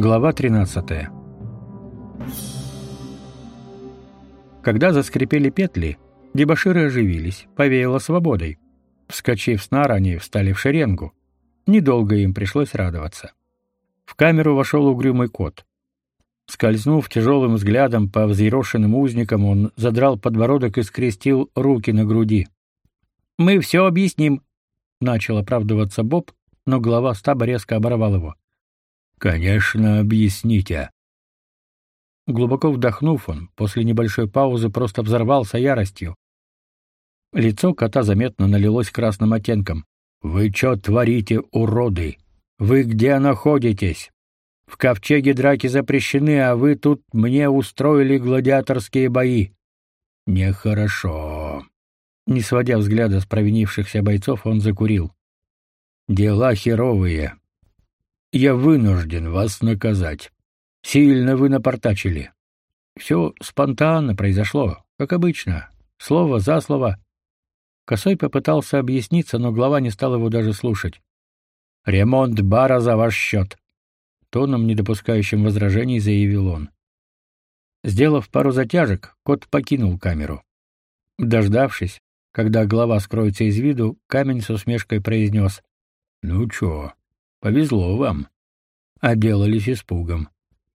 Глава 13. Когда заскрипели петли, дебоширы оживились, повеяло свободой. Вскочив с нар, они встали в шеренгу. Недолго им пришлось радоваться. В камеру вошел угрюмый кот. Скользнув тяжелым взглядом по взъерошенным узникам, он задрал подбородок и скрестил руки на груди. «Мы все объясним», — начал оправдываться Боб, но глава стаба резко оборвал его. «Конечно, объясните». Глубоко вдохнув, он после небольшой паузы просто взорвался яростью. Лицо кота заметно налилось красным оттенком. «Вы что творите, уроды? Вы где находитесь? В ковчеге драки запрещены, а вы тут мне устроили гладиаторские бои. Нехорошо. Не сводя взгляда с провинившихся бойцов, он закурил. Дела херовые. Я вынужден вас наказать. Сильно вы напортачили. Все спонтанно произошло, как обычно, слово за слово. Косой попытался объясниться, но глава не стал его даже слушать. Ремонт бара за ваш счет тоном, не допускающим возражений, заявил он. Сделав пару затяжек, кот покинул камеру. Дождавшись, когда глава скроется из виду, камень с усмешкой произнес. «Ну чё, повезло вам». Отделались испугом.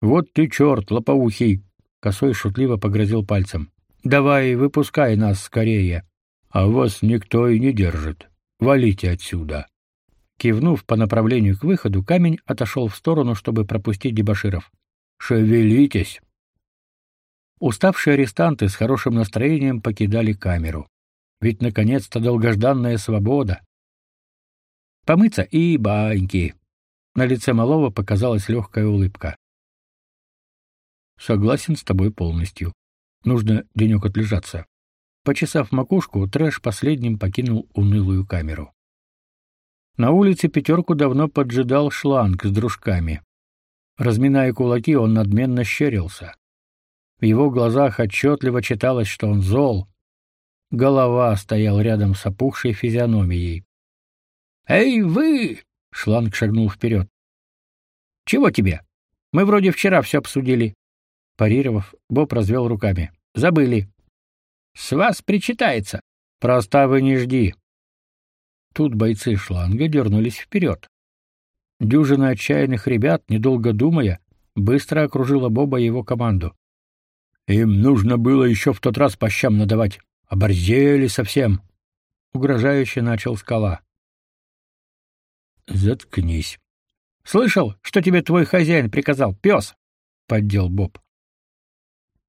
«Вот ты черт, лопоухий!» Косой шутливо погрозил пальцем. «Давай, выпускай нас скорее. А вас никто и не держит. Валите отсюда». Кивнув по направлению к выходу, камень отошел в сторону, чтобы пропустить дебоширов. «Шевелитесь!» Уставшие арестанты с хорошим настроением покидали камеру. Ведь, наконец-то, долгожданная свобода. Помыться и баньки. На лице малого показалась легкая улыбка. Согласен с тобой полностью. Нужно денек отлежаться. Почесав макушку, Трэш последним покинул унылую камеру. На улице пятерку давно поджидал шланг с дружками. Разминая кулаки, он надменно щерился. В его глазах отчетливо читалось, что он зол. Голова стоял рядом с опухшей физиономией. «Эй, вы!» — шланг шагнул вперед. «Чего тебе? Мы вроде вчера все обсудили». Парировав, Боб развел руками. «Забыли». «С вас причитается». «Проставы не жди. Тут бойцы шланга дернулись вперед. Дюжина отчаянных ребят, недолго думая, быстро окружила Боба и его команду. Им нужно было еще в тот раз по щам надавать. Оборзели совсем. Угрожающе начал скала. Заткнись. Слышал, что тебе твой хозяин приказал, пес? Поддел Боб.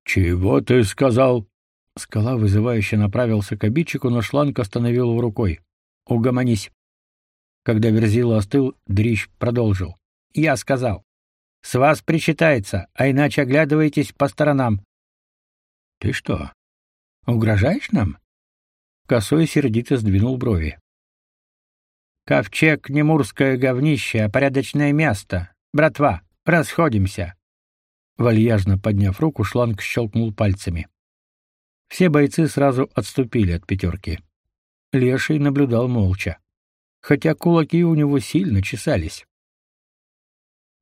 Чего ты сказал? Скала вызывающе направился к обидчику, но шланг остановил его рукой. Угомонись. Когда Верзила остыл, Дрищ продолжил. Я сказал: "С вас причитается, а иначе оглядывайтесь по сторонам". Ты что, угрожаешь нам? Косой сердито сдвинул брови. Ковчег не мурское говнище, а порядочное место. Братва, расходимся. Вальяжно подняв руку, шланг щелкнул пальцами. Все бойцы сразу отступили от пятерки. Леший наблюдал молча, хотя кулаки у него сильно чесались.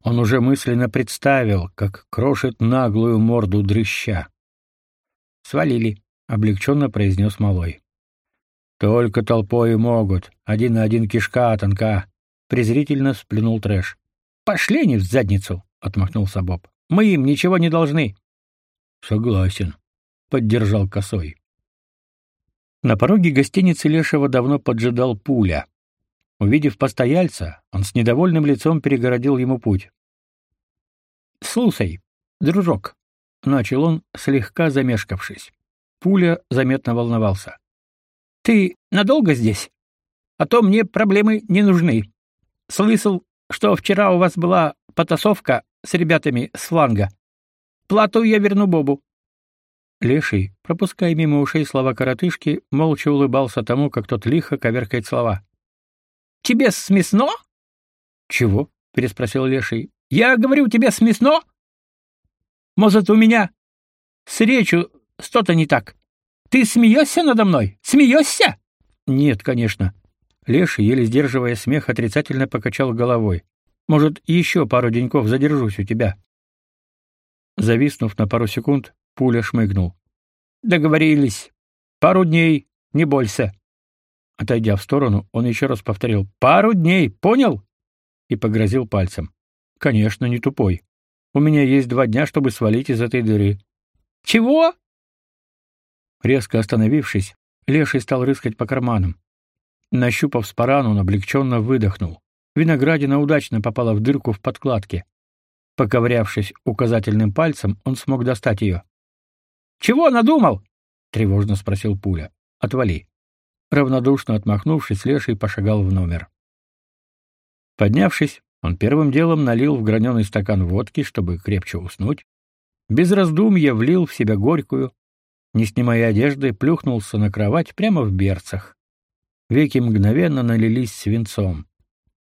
Он уже мысленно представил, как крошит наглую морду дрыща. «Свалили», — облегченно произнес малой. «Только толпой могут. Один на один кишка тонка», — презрительно сплюнул Трэш. «Пошли они в задницу», — отмахнулся Боб. «Мы им ничего не должны». «Согласен», — поддержал Косой. На пороге гостиницы Лешего давно поджидал пуля. Увидев постояльца, он с недовольным лицом перегородил ему путь. «Слушай, дружок», — начал он, слегка замешкавшись. Пуля заметно волновался. «Ты надолго здесь? А то мне проблемы не нужны. Слышал, что вчера у вас была потасовка с ребятами с фланга. Плату я верну Бобу. Леший, пропуская мимо ушей слова коротышки, молча улыбался тому, как тот лихо коверкает слова. «Тебе смешно?» «Чего?» — переспросил Леший. «Я говорю, тебе смешно? Может, у меня с речью что-то не так? Ты смеешься надо мной? Смеешься?» «Нет, конечно». Леший, еле сдерживая смех, отрицательно покачал головой. Может, еще пару деньков задержусь у тебя. Зависнув на пару секунд, пуля шмыгнул. Договорились. Пару дней, не больше. Отойдя в сторону, он еще раз повторил: "Пару дней, понял?" и погрозил пальцем. Конечно, не тупой. У меня есть два дня, чтобы свалить из этой дыры. Чего? Резко остановившись, Леший стал рыскать по карманам. Нащупав спаран, он облегченно выдохнул. Виноградина удачно попала в дырку в подкладке. Поковырявшись указательным пальцем, он смог достать ее. «Чего надумал?» — тревожно спросил Пуля. «Отвали». Равнодушно отмахнувшись, Леший пошагал в номер. Поднявшись, он первым делом налил в граненый стакан водки, чтобы крепче уснуть. Без раздумья влил в себя горькую, не снимая одежды, плюхнулся на кровать прямо в берцах. Веки мгновенно налились свинцом.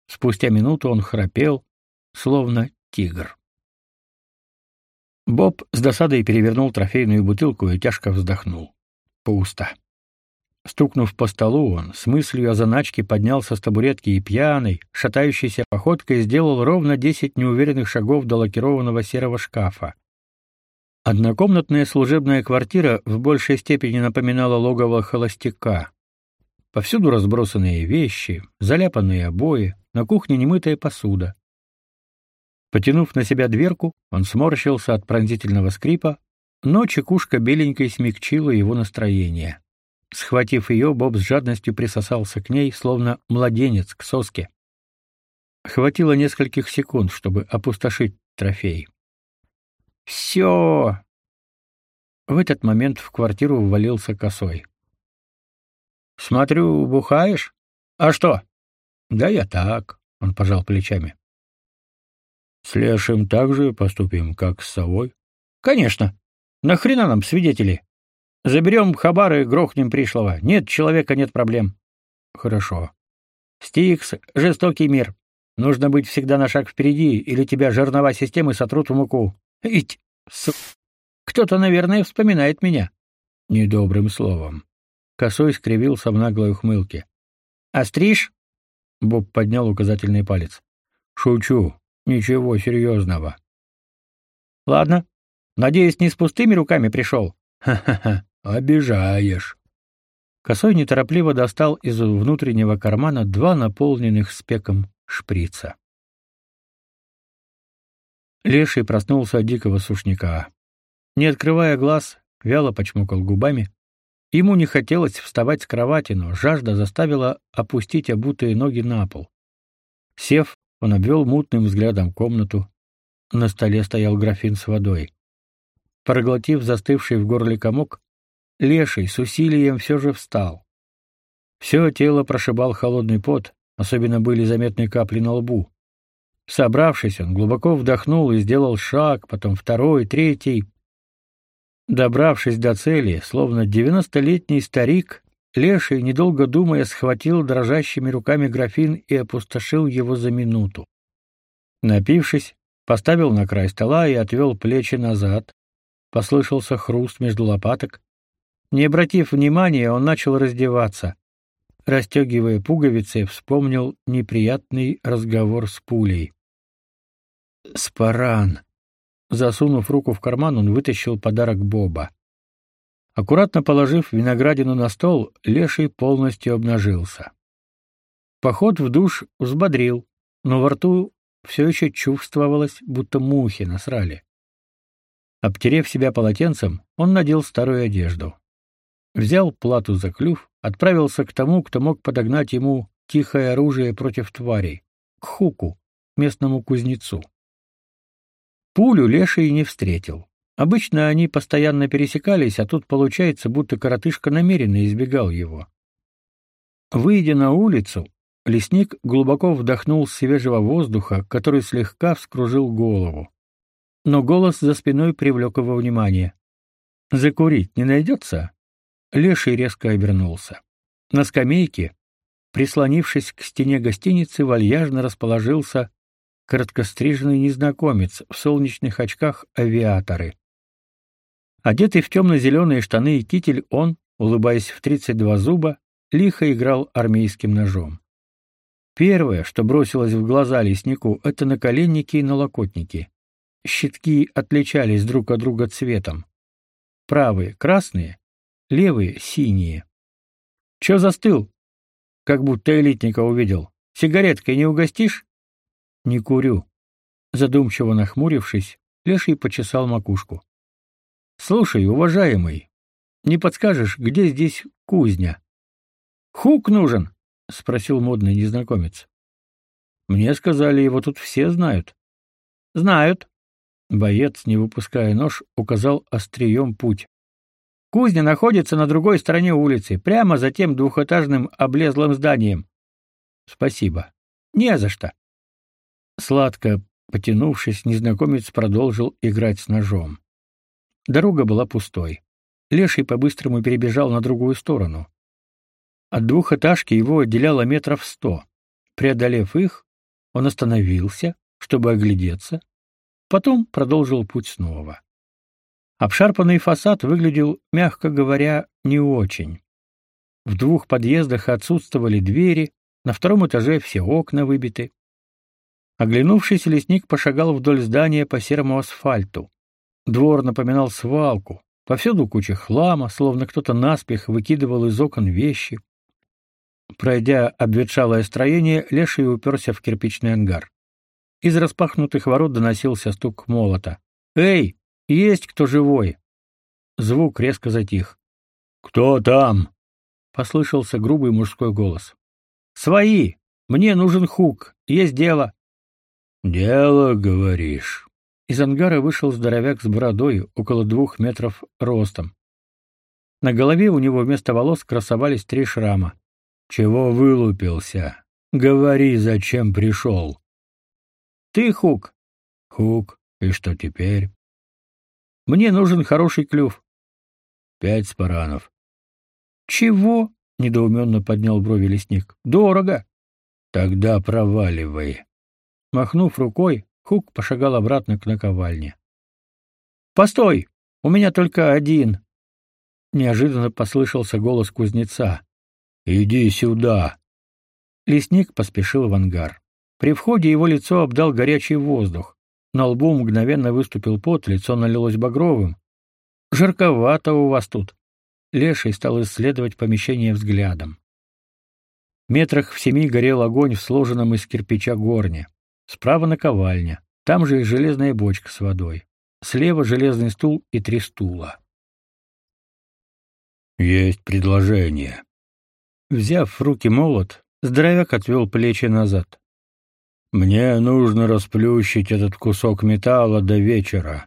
Спустя минуту он храпел, словно тигр. Боб с досадой перевернул трофейную бутылку и тяжко вздохнул. Пусто. Стукнув по столу, он с мыслью о заначке поднялся с табуретки и пьяный, шатающейся походкой сделал ровно десять неуверенных шагов до лакированного серого шкафа. Однокомнатная служебная квартира в большей степени напоминала логово холостяка. Повсюду разбросанные вещи, заляпанные обои, на кухне немытая посуда. Потянув на себя дверку, он сморщился от пронзительного скрипа, но чекушка беленькой смягчила его настроение. Схватив ее, Боб с жадностью присосался к ней, словно младенец к соске. Хватило нескольких секунд, чтобы опустошить трофей. «Все!» В этот момент в квартиру ввалился косой. «Смотрю, бухаешь? А что?» «Да я так», — он пожал плечами. С Лешим так же поступим, как с совой? Конечно. Нахрена нам свидетели? Заберем хабар и грохнем пришлого. Нет человека, нет проблем. Хорошо. Стикс — жестокий мир. Нужно быть всегда на шаг впереди, или тебя жернова системы сотрут в муку. Ить, с... Кто-то, наверное, вспоминает меня. Недобрым словом. Косой скривился в наглой ухмылке. «Остришь?» Боб поднял указательный палец. «Шучу. Ничего серьезного. Ладно. Надеюсь, не с пустыми руками пришел?» Ха-ха-ха. Обижаешь. Косой неторопливо достал из внутреннего кармана два наполненных спеком шприца. Леший проснулся от дикого сушняка. Не открывая глаз, вяло почмокал губами. Ему не хотелось вставать с кровати, но жажда заставила опустить обутые ноги на пол. Сев, он обвел мутным взглядом комнату. На столе стоял графин с водой. Проглотив застывший в горле комок, Леший с усилием все же встал. Все тело прошибал холодный пот, особенно были заметны капли на лбу. Собравшись, он глубоко вдохнул и сделал шаг, потом второй, третий. Добравшись до цели, словно девяностолетний старик, Леший, недолго думая, схватил дрожащими руками графин и опустошил его за минуту. Напившись, поставил на край стола и отвел плечи назад. Послышался хруст между лопаток. Не обратив внимания, он начал раздеваться. Расстегивая пуговицы, вспомнил неприятный разговор с пулей. «Спаран!» Засунув руку в карман, он вытащил подарок Боба. Аккуратно положив виноградину на стол, леший полностью обнажился. Поход в душ взбодрил, но во рту все еще чувствовалось, будто мухи насрали. Обтерев себя полотенцем, он надел старую одежду. Взял плату за клюв, отправился к тому, кто мог подогнать ему тихое оружие против тварей, к Хуку, местному кузнецу. Пулю леший не встретил. Обычно они постоянно пересекались, а тут получается, будто коротышка намеренно избегал его. Выйдя на улицу, лесник глубоко вдохнул свежего воздуха, который слегка вскружил голову. Но голос за спиной привлек его внимание. «Закурить не найдется?» Леший резко обернулся. На скамейке, прислонившись к стене гостиницы, вальяжно расположился короткостриженный незнакомец в солнечных очках авиаторы. Одетый в темно-зеленые штаны и китель, он, улыбаясь в тридцать два зуба, лихо играл армейским ножом. Первое, что бросилось в глаза леснику, это наколенники и налокотники. Щитки отличались друг от друга цветом. Правые — красные, левые — синие. Чё застыл? Как будто элитника увидел. Сигареткой не угостишь? Не курю. Задумчиво нахмурившись, Леший почесал макушку. Слушай, уважаемый, не подскажешь, где здесь кузня? Хук нужен, спросил модный незнакомец. Мне сказали, его тут все знают. Знают. Боец, не выпуская нож, указал острием путь. Кузня находится на другой стороне улицы, прямо за тем двухэтажным облезлым зданием. Спасибо. Не за что. Сладко потянувшись, незнакомец продолжил играть с ножом. Дорога была пустой. Леший по-быстрому перебежал на другую сторону. От двухэтажки его отделяло метров сто. Преодолев их, он остановился, чтобы оглядеться, потом продолжил путь снова. Обшарпанный фасад выглядел, мягко говоря, не очень. В двух подъездах отсутствовали двери, на втором этаже все окна выбиты. Оглянувшись, лесник пошагал вдоль здания по серому асфальту. Двор напоминал свалку. Повсюду куча хлама, словно кто-то наспех выкидывал из окон вещи. Пройдя обветшалое строение, Леший уперся в кирпичный ангар. Из распахнутых ворот доносился стук молота. «Эй, есть кто живой?» Звук резко затих. «Кто там?» — послышался грубый мужской голос. «Свои! Мне нужен хук. Есть дело». «Дело, говоришь?» Из ангара вышел здоровяк с бородой, около двух метров ростом. На голове у него вместо волос красовались три шрама. «Чего вылупился? Говори, зачем пришел?» «Ты Хук». «Хук. И что теперь?» «Мне нужен хороший клюв». «Пять спаранов». «Чего?» — недоуменно поднял брови лесник. «Дорого». «Тогда проваливай». Махнув рукой, Хук пошагал обратно к наковальне. «Постой! У меня только один!» Неожиданно послышался голос кузнеца. «Иди сюда!» Лесник поспешил в ангар. При входе его лицо обдал горячий воздух. На лбу мгновенно выступил пот, лицо налилось багровым. «Жарковато у вас тут!» Леший стал исследовать помещение взглядом. Метрах в семи горел огонь в сложенном из кирпича горне. Справа наковальня, там же и железная бочка с водой. Слева железный стул и три стула. Есть предложение. Взяв в руки молот, здоровяк отвел плечи назад. Мне нужно расплющить этот кусок металла до вечера.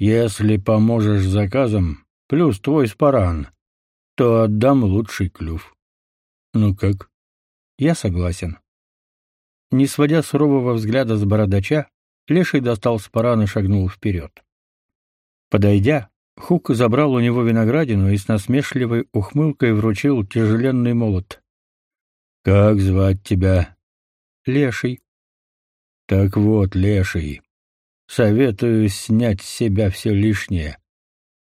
Если поможешь заказом, плюс твой спаран, то отдам лучший клюв. Ну как? Я согласен. Не сводя сурового взгляда с бородача, Леший достал спаран и шагнул вперед. Подойдя, Хук забрал у него виноградину и с насмешливой ухмылкой вручил тяжеленный молот. «Как звать тебя?» «Леший». «Так вот, Леший, советую снять с себя все лишнее.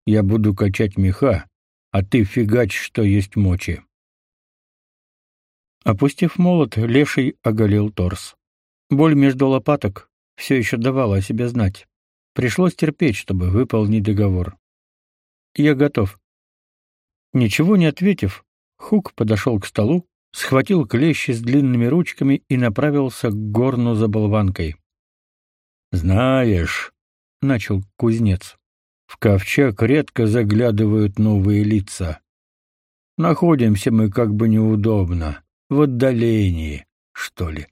Я буду качать меха, а ты фигач, что есть мочи». Опустив молот, леший оголил торс. Боль между лопаток все еще давала о себе знать. Пришлось терпеть, чтобы выполнить договор. Я готов. Ничего не ответив, Хук подошел к столу, схватил клещи с длинными ручками и направился к горну за болванкой. «Знаешь», — начал кузнец, — «в ковчег редко заглядывают новые лица. Находимся мы как бы неудобно в отдалении, что ли.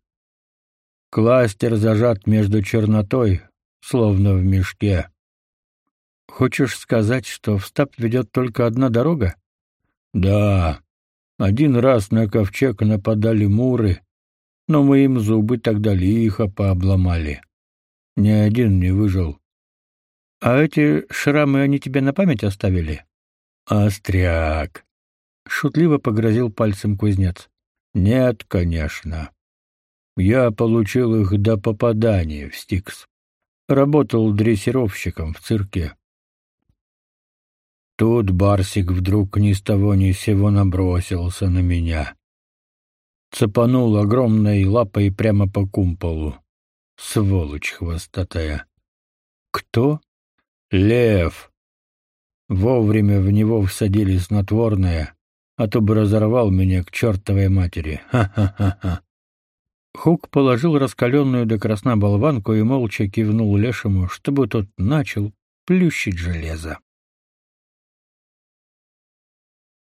Кластер зажат между чернотой, словно в мешке. Хочешь сказать, что в стаб ведет только одна дорога? Да. Один раз на ковчег нападали муры, но мы им зубы тогда лихо пообломали. Ни один не выжил. А эти шрамы они тебе на память оставили? Остряк. Шутливо погрозил пальцем кузнец. Нет, конечно. Я получил их до попадания в Стикс. Работал дрессировщиком в цирке. Тут Барсик вдруг ни с того ни с сего набросился на меня. Цепанул огромной лапой прямо по кумполу. Сволочь хвостатая. Кто? Лев. Вовремя в него всадили снотворное, а то бы разорвал меня к чертовой матери. Ха-ха-ха-ха. Хук положил раскаленную до красна болванку и молча кивнул лешему, чтобы тот начал плющить железо.